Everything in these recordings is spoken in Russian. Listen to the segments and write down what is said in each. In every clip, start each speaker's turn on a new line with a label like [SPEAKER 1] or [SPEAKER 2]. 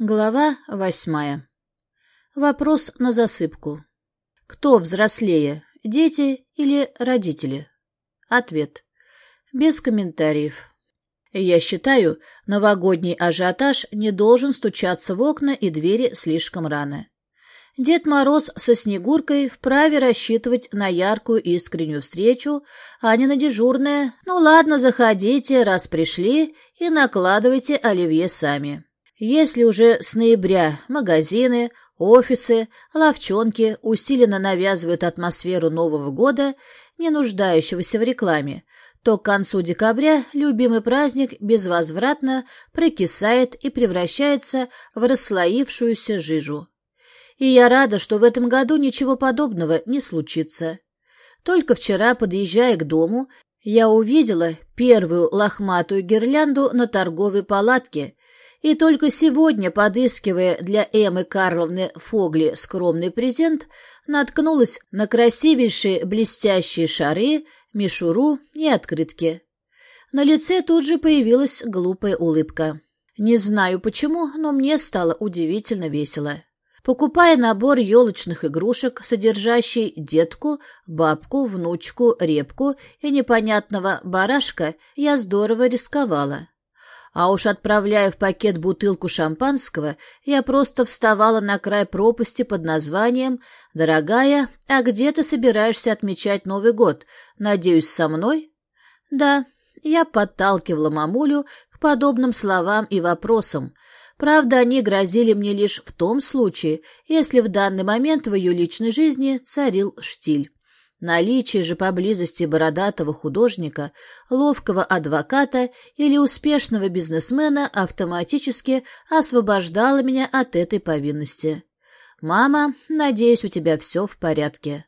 [SPEAKER 1] Глава восьмая. Вопрос на засыпку. Кто взрослее, дети или родители? Ответ. Без комментариев. Я считаю, новогодний ажиотаж не должен стучаться в окна и двери слишком рано. Дед Мороз со Снегуркой вправе рассчитывать на яркую искреннюю встречу, а не на дежурное «ну ладно, заходите, раз пришли, и накладывайте оливье сами». Если уже с ноября магазины, офисы, ловчонки усиленно навязывают атмосферу Нового года, не нуждающегося в рекламе, то к концу декабря любимый праздник безвозвратно прокисает и превращается в расслоившуюся жижу. И я рада, что в этом году ничего подобного не случится. Только вчера, подъезжая к дому, я увидела первую лохматую гирлянду на торговой палатке, и только сегодня, подыскивая для Эммы Карловны Фогли скромный презент, наткнулась на красивейшие блестящие шары, мишуру и открытки. На лице тут же появилась глупая улыбка. Не знаю почему, но мне стало удивительно весело. Покупая набор елочных игрушек, содержащий детку, бабку, внучку, репку и непонятного барашка, я здорово рисковала. А уж отправляя в пакет бутылку шампанского, я просто вставала на край пропасти под названием «Дорогая, а где ты собираешься отмечать Новый год? Надеюсь, со мной?» Да, я подталкивала мамулю к подобным словам и вопросам. Правда, они грозили мне лишь в том случае, если в данный момент в ее личной жизни царил штиль. Наличие же поблизости бородатого художника, ловкого адвоката или успешного бизнесмена автоматически освобождало меня от этой повинности. «Мама, надеюсь, у тебя все в порядке».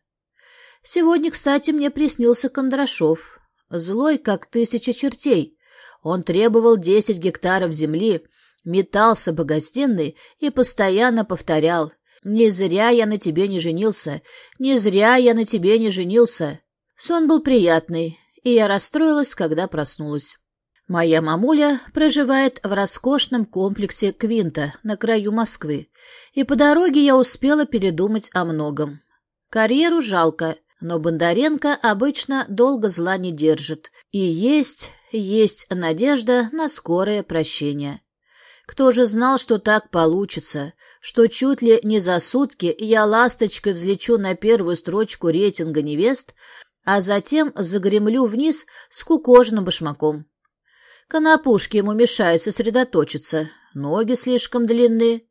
[SPEAKER 1] Сегодня, кстати, мне приснился Кондрашов. Злой, как тысяча чертей. Он требовал десять гектаров земли, метался по гостиной и постоянно повторял не зря я на тебе не женился, не зря я на тебе не женился. Сон был приятный, и я расстроилась, когда проснулась. Моя мамуля проживает в роскошном комплексе Квинта на краю Москвы, и по дороге я успела передумать о многом. Карьеру жалко, но Бондаренко обычно долго зла не держит, и есть, есть надежда на скорое прощение. Кто же знал, что так получится, что чуть ли не за сутки я ласточкой взлечу на первую строчку рейтинга невест, а затем загремлю вниз с кукожным башмаком. Конопушки ему мешают сосредоточиться, ноги слишком длинные.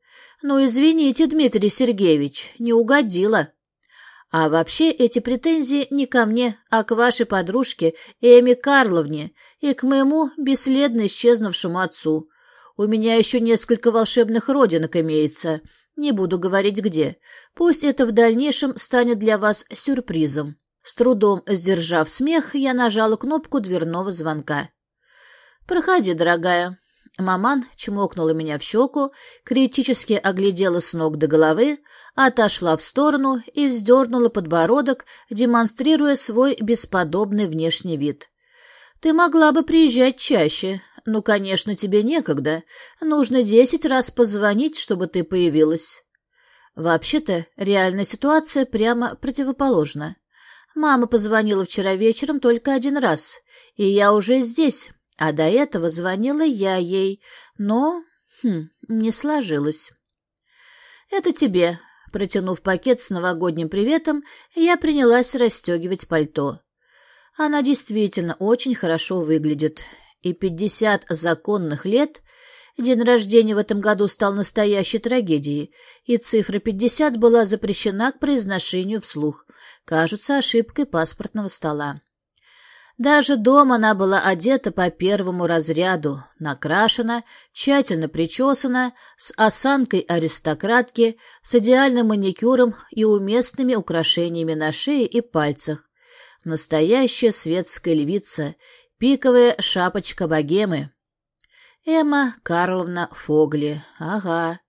[SPEAKER 1] Ну, извините, Дмитрий Сергеевич, не угодила. А вообще эти претензии не ко мне, а к вашей подружке Эми Карловне и к моему бесследно исчезнувшему отцу, у меня еще несколько волшебных родинок имеется. Не буду говорить где. Пусть это в дальнейшем станет для вас сюрпризом. С трудом сдержав смех, я нажала кнопку дверного звонка. «Проходи, дорогая». Маман чмокнула меня в щеку, критически оглядела с ног до головы, отошла в сторону и вздернула подбородок, демонстрируя свой бесподобный внешний вид. «Ты могла бы приезжать чаще, «Ну, конечно, тебе некогда. Нужно десять раз позвонить, чтобы ты появилась». Вообще-то, реальная ситуация прямо противоположна. Мама позвонила вчера вечером только один раз, и я уже здесь, а до этого звонила я ей, но... Хм, не сложилось. «Это тебе», — протянув пакет с новогодним приветом, я принялась расстегивать пальто. Она действительно очень хорошо выглядит, и пятьдесят законных лет день рождения в этом году стал настоящей трагедией, и цифра пятьдесят была запрещена к произношению вслух, кажется ошибкой паспортного стола. Даже дома она была одета по первому разряду, накрашена, тщательно причесана, с осанкой аристократки, с идеальным маникюром и уместными украшениями на шее и пальцах. Настоящая светская львица, Пиковая шапочка богемы. Эмма Карловна Фогли. Ага.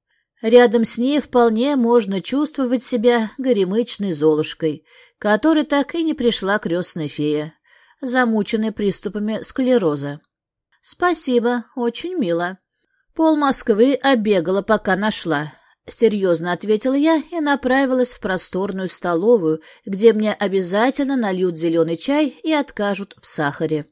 [SPEAKER 1] Рядом с ней вполне можно чувствовать себя горемычной золушкой, которой так и не пришла крестная фея, замученная приступами склероза. «Спасибо, очень мило». Пол Москвы обегала, пока нашла. Серьезно ответила я и направилась в просторную столовую, где мне обязательно нальют зеленый чай и откажут в сахаре.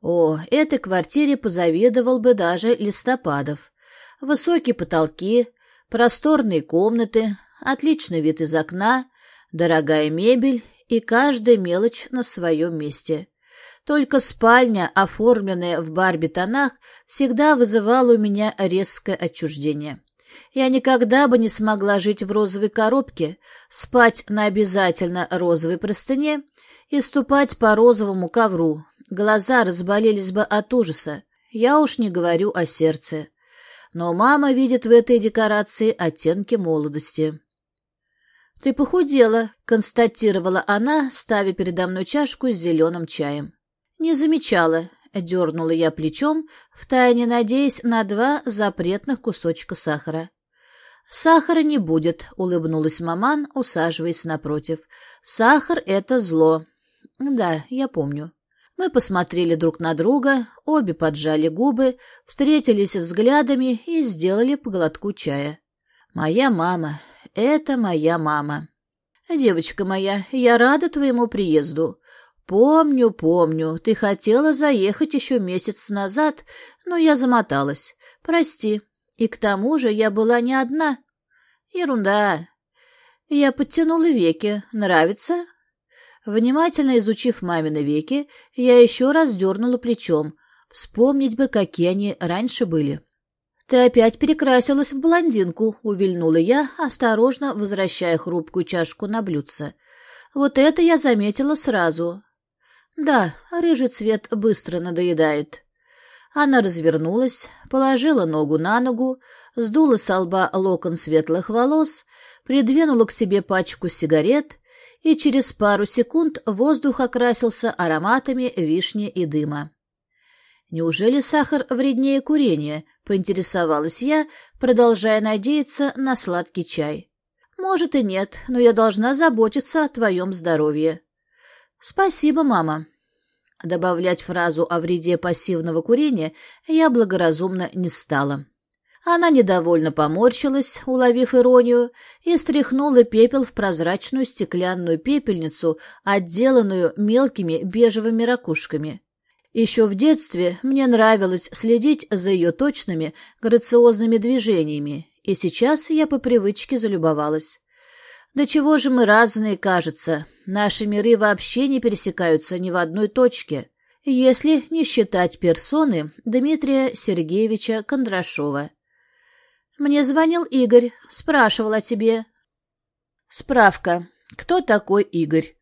[SPEAKER 1] О, этой квартире позавидовал бы даже Листопадов. Высокие потолки, просторные комнаты, отличный вид из окна, дорогая мебель и каждая мелочь на своем месте. Только спальня, оформленная в барби-тонах, всегда вызывала у меня резкое отчуждение. Я никогда бы не смогла жить в розовой коробке, спать на обязательно розовой простыне и ступать по розовому ковру. Глаза разболелись бы от ужаса. Я уж не говорю о сердце. Но мама видит в этой декорации оттенки молодости. «Ты похудела», — констатировала она, ставя передо мной чашку с зеленым чаем. «Не замечала», — дернула я плечом, втайне надеясь на два запретных кусочка сахара. «Сахара не будет», — улыбнулась маман, усаживаясь напротив. «Сахар — это зло». «Да, я помню». Мы посмотрели друг на друга, обе поджали губы, встретились взглядами и сделали по глотку чая. «Моя мама. Это моя мама». «Девочка моя, я рада твоему приезду. «Помню, помню. Ты хотела заехать еще месяц назад, но я замоталась. Прости. И к тому же я была не одна. Ерунда. Я подтянула веки. Нравится?» Внимательно изучив мамины веки, я еще раз дернула плечом. Вспомнить бы, какие они раньше были. «Ты опять перекрасилась в блондинку», — увильнула я, осторожно возвращая хрупкую чашку на блюдце. «Вот это я заметила сразу. Да, рыжий цвет быстро надоедает. Она развернулась, положила ногу на ногу, сдула с лба локон светлых волос, придвинула к себе пачку сигарет, и через пару секунд воздух окрасился ароматами вишни и дыма. «Неужели сахар вреднее курения?» — поинтересовалась я, продолжая надеяться на сладкий чай. «Может и нет, но я должна заботиться о твоем здоровье». «Спасибо, мама». Добавлять фразу о вреде пассивного курения я благоразумно не стала. Она недовольно поморщилась, уловив иронию, и стряхнула пепел в прозрачную стеклянную пепельницу, отделанную мелкими бежевыми ракушками. Еще в детстве мне нравилось следить за ее точными, грациозными движениями, и сейчас я по привычке залюбовалась. Да чего же мы разные, кажется. Наши миры вообще не пересекаются ни в одной точке, если не считать персоны Дмитрия Сергеевича Кондрашова. Мне звонил Игорь, спрашивал о тебе. Справка. Кто такой Игорь?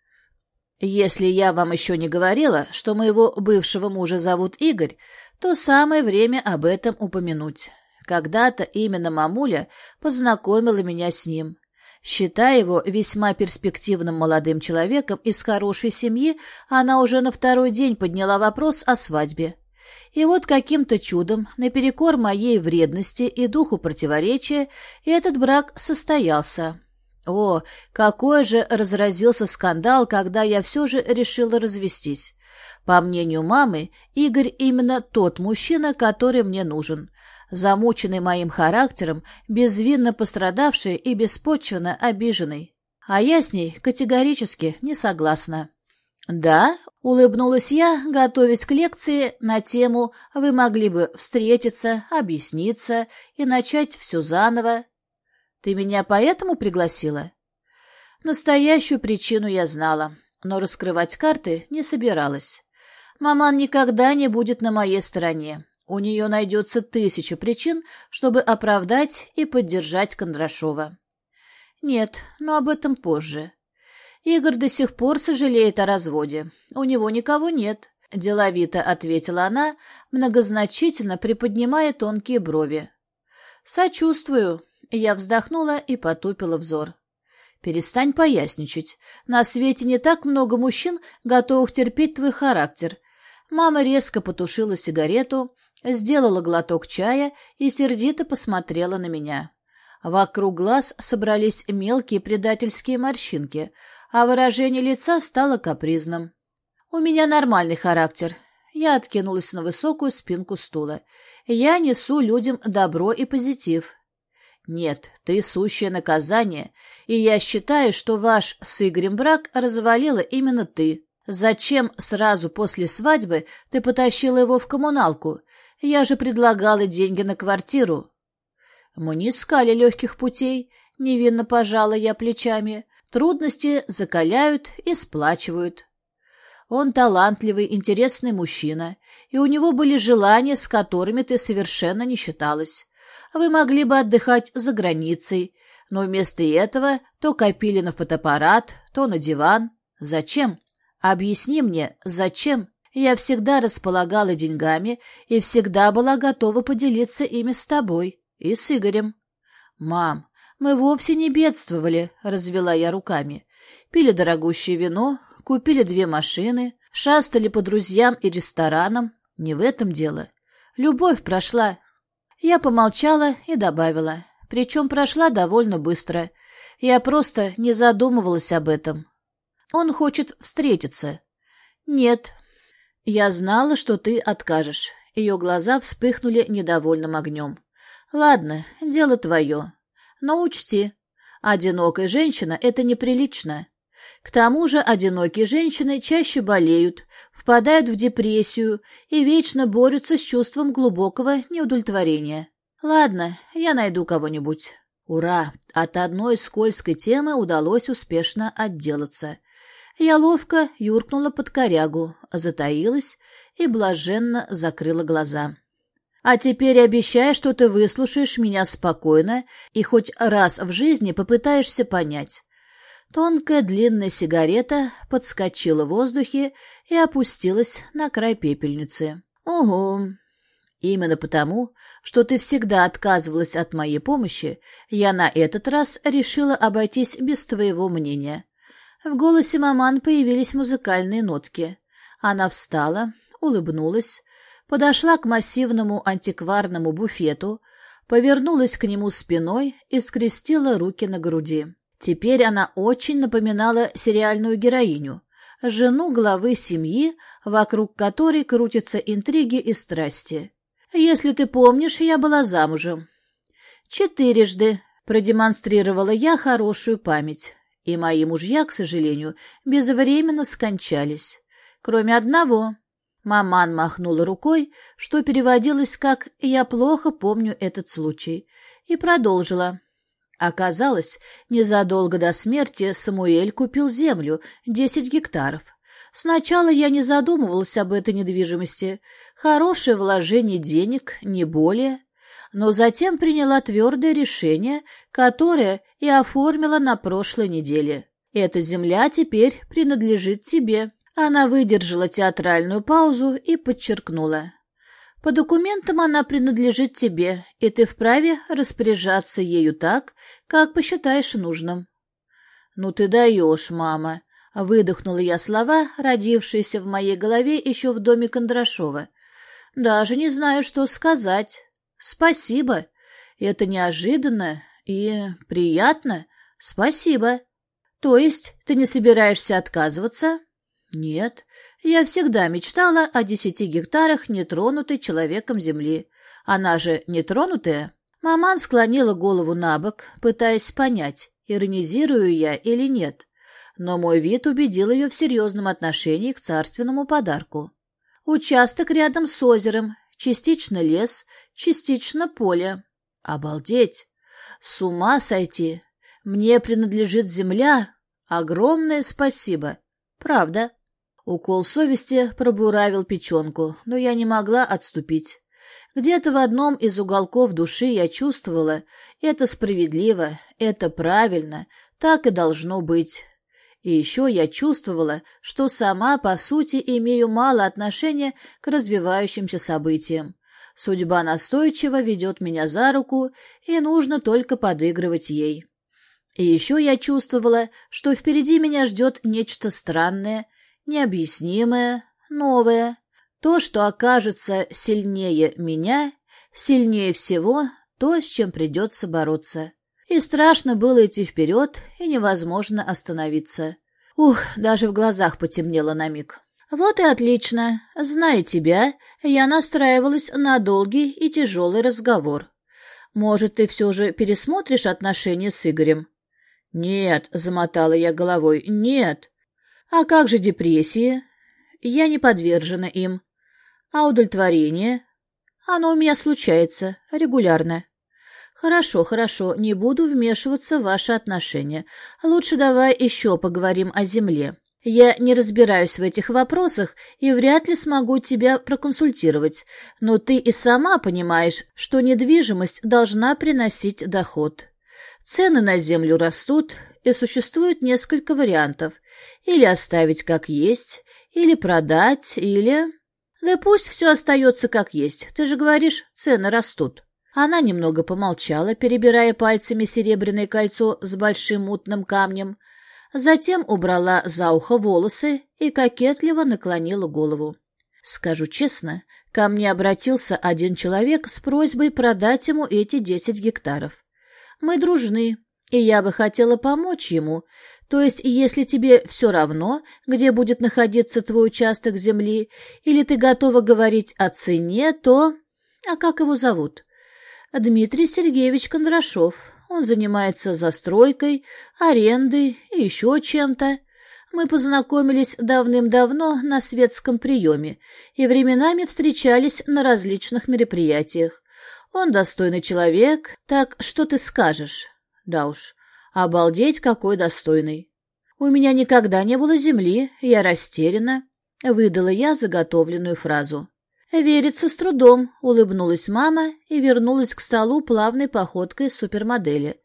[SPEAKER 1] Если я вам еще не говорила, что моего бывшего мужа зовут Игорь, то самое время об этом упомянуть. Когда-то именно мамуля познакомила меня с ним. Считая его весьма перспективным молодым человеком из хорошей семьи, она уже на второй день подняла вопрос о свадьбе. И вот каким-то чудом, наперекор моей вредности и духу противоречия, этот брак состоялся. О, какой же разразился скандал, когда я все же решила развестись. По мнению мамы, Игорь именно тот мужчина, который мне нужен замученный моим характером, безвинно пострадавший и беспочвенно обиженный. А я с ней категорически не согласна. «Да?» — улыбнулась я, готовясь к лекции на тему «Вы могли бы встретиться, объясниться и начать все заново». «Ты меня поэтому пригласила?» Настоящую причину я знала, но раскрывать карты не собиралась. Маман никогда не будет на моей стороне. У нее найдется тысяча причин, чтобы оправдать и поддержать Кондрашова. Нет, но об этом позже. Игорь до сих пор сожалеет о разводе. У него никого нет, — деловито ответила она, многозначительно приподнимая тонкие брови. «Сочувствую», — я вздохнула и потупила взор. «Перестань поясничать. На свете не так много мужчин, готовых терпеть твой характер». Мама резко потушила сигарету, сделала глоток чая и сердито посмотрела на меня. Вокруг глаз собрались мелкие предательские морщинки, а выражение лица стало капризным. «У меня нормальный характер. Я откинулась на высокую спинку стула. Я несу людям добро и позитив. Нет, ты сущее наказание, и я считаю, что ваш с Игорем брак развалила именно ты. Зачем сразу после свадьбы ты потащила его в коммуналку? Я же предлагала деньги на квартиру. Мы не искали легких путей, невинно пожала я плечами. Трудности закаляют и сплачивают. Он талантливый, интересный мужчина, и у него были желания, с которыми ты совершенно не считалась. Вы могли бы отдыхать за границей, но вместо этого то копили на фотоаппарат, то на диван. Зачем? Объясни мне, зачем? Я всегда располагала деньгами и всегда была готова поделиться ими с тобой и с Игорем. Мам, мы вовсе не бедствовали, развела я руками. Пили дорогущее вино, купили две машины, шастали по друзьям и ресторанам. Не в этом дело. Любовь прошла. Я помолчала и добавила. Причем прошла довольно быстро. Я просто не задумывалась об этом. Он хочет встретиться. Нет. Я знала, что ты откажешь. Ее глаза вспыхнули недовольным огнем. Ладно, дело твое. Но учти, одинокая женщина — это неприлично. К тому же одинокие женщины чаще болеют, впадают в депрессию и вечно борются с чувством глубокого неудовлетворения. Ладно, я найду кого-нибудь. Ура! От одной скользкой темы удалось успешно отделаться. Я ловко юркнула под корягу, затаилась и блаженно закрыла глаза. А теперь обещай, что ты выслушаешь меня спокойно и хоть раз в жизни попытаешься понять. Тонкая длинная сигарета подскочила в воздухе и опустилась на край пепельницы. «Угу. Именно потому, что ты всегда отказывалась от моей помощи, я на этот раз решила обойтись без твоего мнения». В голосе маман появились музыкальные нотки. Она встала, улыбнулась, подошла к массивному антикварному буфету, повернулась к нему спиной и скрестила руки на груди. Теперь она очень напоминала сериальную героиню, жену главы семьи, вокруг которой крутятся интриги и страсти. «Если ты помнишь, я была замужем». «Четырежды», — продемонстрировала я хорошую память, и мои мужья, к сожалению, безвременно скончались. Кроме одного. Маман махнула рукой, что переводилось как «я плохо помню этот случай», и продолжила. Оказалось, незадолго до смерти Самуэль купил землю, десять гектаров. Сначала я не задумывалась об этой недвижимости. Хорошее вложение денег, не более. Но затем приняла твердое решение, которое и оформила на прошлой неделе. Эта земля теперь принадлежит тебе. Она выдержала театральную паузу и подчеркнула. По документам она принадлежит тебе, и ты вправе распоряжаться ею так, как посчитаешь нужным. — Ну ты даешь, мама! — выдохнула я слова, родившиеся в моей голове еще в доме Кондрашова. — Даже не знаю, что сказать. Спасибо. Это неожиданно и приятно. Спасибо. То есть ты не собираешься отказываться? — Нет. Я всегда мечтала о десяти гектарах нетронутой человеком земли. Она же нетронутая. Маман склонила голову на бок, пытаясь понять, иронизирую я или нет. Но мой вид убедил ее в серьезном отношении к царственному подарку. Участок рядом с озером, частично лес, частично поле. Обалдеть! С ума сойти! Мне принадлежит земля. Огромное спасибо. Правда. Укол совести пробуравил печенку, но я не могла отступить. Где-то в одном из уголков души я чувствовала, это справедливо, это правильно, так и должно быть. И еще я чувствовала, что сама, по сути, имею мало отношения к развивающимся событиям. Судьба настойчиво ведет меня за руку, и нужно только подыгрывать ей. И еще я чувствовала, что впереди меня ждет нечто странное, необъяснимое, новое, то, что окажется сильнее меня, сильнее всего то, с чем придется бороться. И страшно было идти вперед, и невозможно остановиться. Ух, даже в глазах потемнело на миг. Вот и отлично. Зная тебя, я настраивалась на долгий и тяжелый разговор. Может, ты все же пересмотришь отношения с Игорем? Нет, замотала я головой, нет. А как же депрессии? Я не подвержена им. А удовлетворение? Оно у меня случается регулярно. Хорошо, хорошо, не буду вмешиваться в ваши отношения. Лучше давай еще поговорим о земле. Я не разбираюсь в этих вопросах и вряд ли смогу тебя проконсультировать, но ты и сама понимаешь, что недвижимость должна приносить доход. Цены на землю растут, и существует несколько вариантов. Или оставить как есть, или продать, или... Да пусть все остается как есть. Ты же говоришь, цены растут. Она немного помолчала, перебирая пальцами серебряное кольцо с большим мутным камнем, затем убрала за ухо волосы и кокетливо наклонила голову. Скажу честно, ко мне обратился один человек с просьбой продать ему эти десять гектаров. Мы дружны, и я бы хотела помочь ему. То есть, если тебе все равно, где будет находиться твой участок земли, или ты готова говорить о цене, то... А как его зовут? Дмитрий Сергеевич Кондрашов. Он занимается застройкой, арендой и еще чем-то. Мы познакомились давным-давно на светском приеме и временами встречались на различных мероприятиях. Он достойный человек, так что ты скажешь? Да уж, обалдеть какой достойный. У меня никогда не было земли, я растеряна. Выдала я заготовленную фразу. «Верится с трудом», — улыбнулась мама и вернулась к столу плавной походкой супермодели.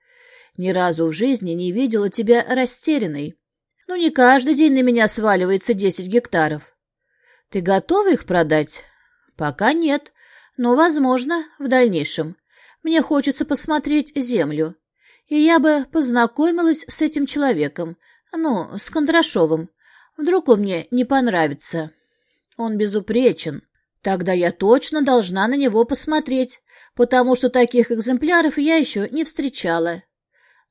[SPEAKER 1] «Ни разу в жизни не видела тебя растерянной. Ну, не каждый день на меня сваливается десять гектаров. Ты готова их продать?» «Пока нет, но, возможно, в дальнейшем. Мне хочется посмотреть землю. И я бы познакомилась с этим человеком, ну, с Кондрашовым. Вдруг он мне не понравится. Он безупречен». Тогда я точно должна на него посмотреть, потому что таких экземпляров я еще не встречала.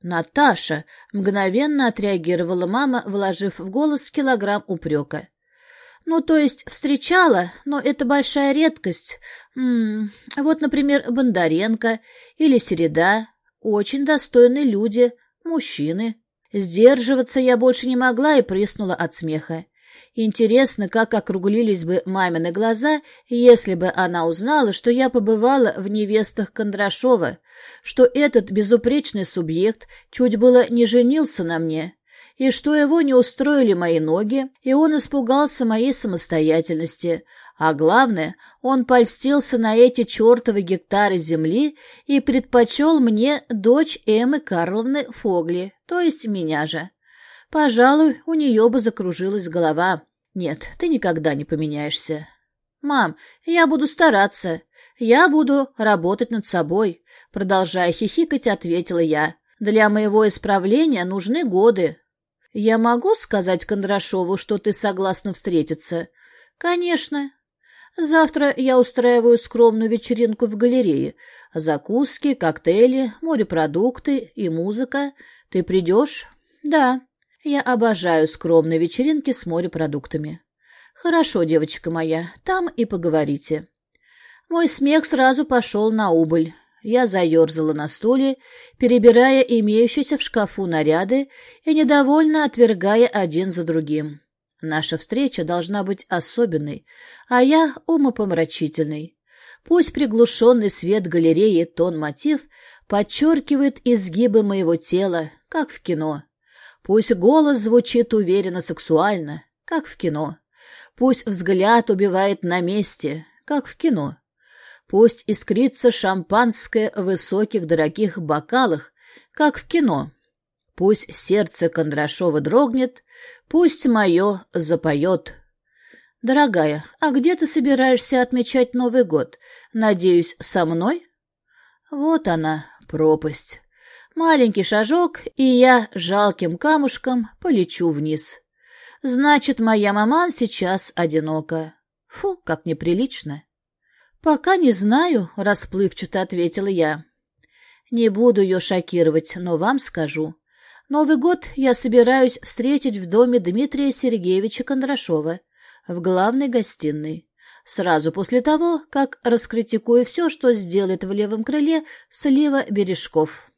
[SPEAKER 1] Наташа мгновенно отреагировала мама, вложив в голос килограмм упрека. Ну, то есть встречала, но это большая редкость. М -м, вот, например, Бондаренко или Середа. Очень достойные люди, мужчины. Сдерживаться я больше не могла и прыснула от смеха. Интересно, как округлились бы мамины глаза, если бы она узнала, что я побывала в невестах Кондрашова, что этот безупречный субъект чуть было не женился на мне, и что его не устроили мои ноги, и он испугался моей самостоятельности, а главное, он польстился на эти чертовы гектары земли и предпочел мне дочь Эммы Карловны Фогли, то есть меня же. Пожалуй, у нее бы закружилась голова. Нет, ты никогда не поменяешься. Мам, я буду стараться. Я буду работать над собой. Продолжая хихикать, ответила я. Для моего исправления нужны годы. Я могу сказать Кондрашову, что ты согласна встретиться? Конечно. Завтра я устраиваю скромную вечеринку в галерее. Закуски, коктейли, морепродукты и музыка. Ты придешь? Да. Я обожаю скромные вечеринки с морепродуктами. Хорошо, девочка моя, там и поговорите. Мой смех сразу пошел на убыль. Я заерзала на стуле, перебирая имеющиеся в шкафу наряды и недовольно отвергая один за другим. Наша встреча должна быть особенной, а я умопомрачительной. Пусть приглушенный свет галереи тон-мотив подчеркивает изгибы моего тела, как в кино. Пусть голос звучит уверенно сексуально, как в кино. Пусть взгляд убивает на месте, как в кино. Пусть искрится шампанское в высоких дорогих бокалах, как в кино. Пусть сердце Кондрашова дрогнет, пусть мое запоет. Дорогая, а где ты собираешься отмечать Новый год? Надеюсь, со мной? Вот она, пропасть. Маленький шажок, и я жалким камушком полечу вниз. Значит, моя маман сейчас одинока. Фу, как неприлично. Пока не знаю, расплывчато ответила я. Не буду ее шокировать, но вам скажу. Новый год я собираюсь встретить в доме Дмитрия Сергеевича Кондрашова. в главной гостиной, сразу после того, как раскритикую все, что сделает в левом крыле слева Бережков.